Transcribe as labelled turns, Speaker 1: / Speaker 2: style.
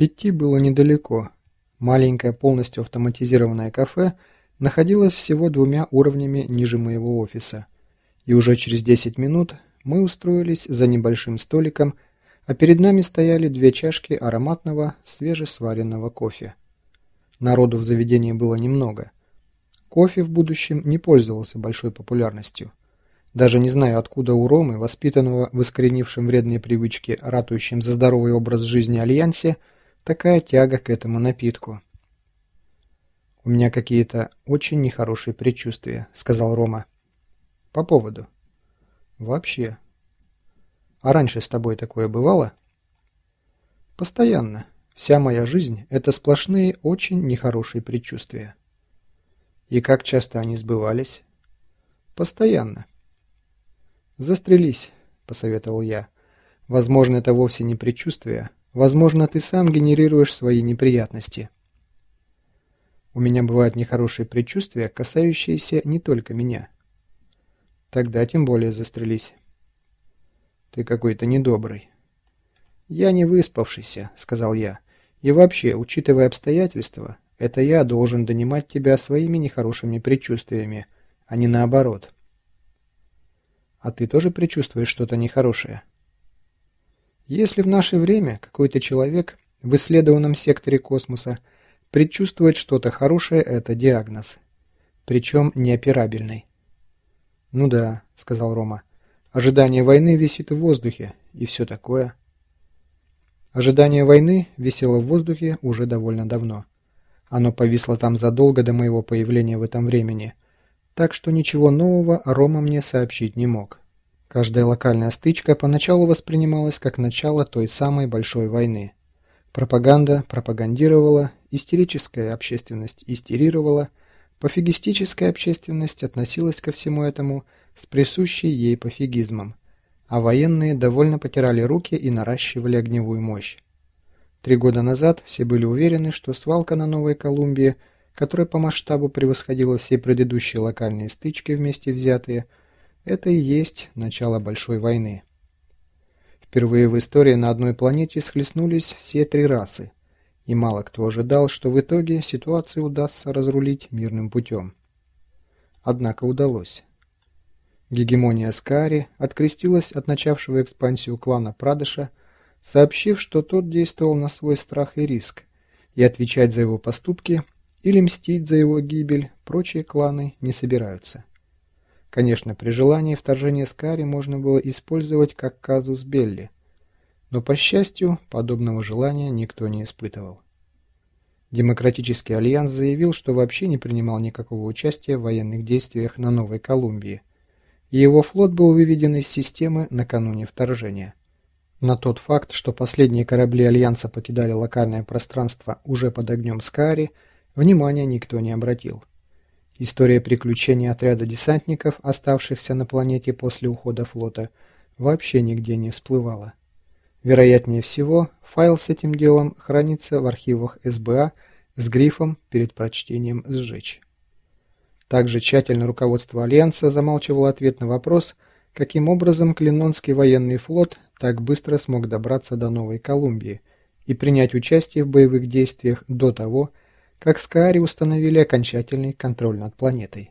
Speaker 1: Идти было недалеко. Маленькое полностью автоматизированное кафе находилось всего двумя уровнями ниже моего офиса. И уже через 10 минут мы устроились за небольшим столиком, а перед нами стояли две чашки ароматного свежесваренного кофе. Народу в заведении было немного. Кофе в будущем не пользовался большой популярностью. Даже не знаю, откуда у Ромы, воспитанного в искоренившем вредные привычки, ратующем за здоровый образ жизни Альянсе, Такая тяга к этому напитку. «У меня какие-то очень нехорошие предчувствия», — сказал Рома. «По поводу?» «Вообще». «А раньше с тобой такое бывало?» «Постоянно. Вся моя жизнь — это сплошные очень нехорошие предчувствия». «И как часто они сбывались?» «Постоянно». «Застрелись», — посоветовал я. «Возможно, это вовсе не предчувствие, Возможно, ты сам генерируешь свои неприятности. У меня бывают нехорошие предчувствия, касающиеся не только меня. Тогда тем более застрелись. Ты какой-то недобрый. Я не выспавшийся, сказал я. И вообще, учитывая обстоятельства, это я должен донимать тебя своими нехорошими предчувствиями, а не наоборот. А ты тоже предчувствуешь что-то нехорошее? Если в наше время какой-то человек в исследованном секторе космоса предчувствует что-то хорошее, это диагноз. Причем неоперабельный. «Ну да», — сказал Рома, — «ожидание войны висит в воздухе, и все такое». Ожидание войны висело в воздухе уже довольно давно. Оно повисло там задолго до моего появления в этом времени, так что ничего нового Рома мне сообщить не мог. Каждая локальная стычка поначалу воспринималась как начало той самой большой войны. Пропаганда пропагандировала, истерическая общественность истерировала, пофигистическая общественность относилась ко всему этому с присущей ей пофигизмом, а военные довольно потирали руки и наращивали огневую мощь. Три года назад все были уверены, что свалка на Новой Колумбии, которая по масштабу превосходила все предыдущие локальные стычки вместе взятые – это и есть начало большой войны. Впервые в истории на одной планете схлестнулись все три расы, и мало кто ожидал, что в итоге ситуацию удастся разрулить мирным путем. Однако удалось. Гегемония Скари открестилась от начавшего экспансию клана Прадыша, сообщив, что тот действовал на свой страх и риск, и отвечать за его поступки или мстить за его гибель прочие кланы не собираются. Конечно, при желании вторжение Скари можно было использовать как казус Белли, но, по счастью, подобного желания никто не испытывал. Демократический альянс заявил, что вообще не принимал никакого участия в военных действиях на Новой Колумбии, и его флот был выведен из системы накануне вторжения. На тот факт, что последние корабли Альянса покидали локальное пространство уже под огнем Скари, внимания никто не обратил. История приключений отряда десантников, оставшихся на планете после ухода флота, вообще нигде не всплывала. Вероятнее всего, файл с этим делом хранится в архивах СБА с грифом перед прочтением «Сжечь». Также тщательно руководство Альянса замалчивало ответ на вопрос, каким образом Клинонский военный флот так быстро смог добраться до Новой Колумбии и принять участие в боевых действиях до того, как Скаари установили окончательный контроль над планетой.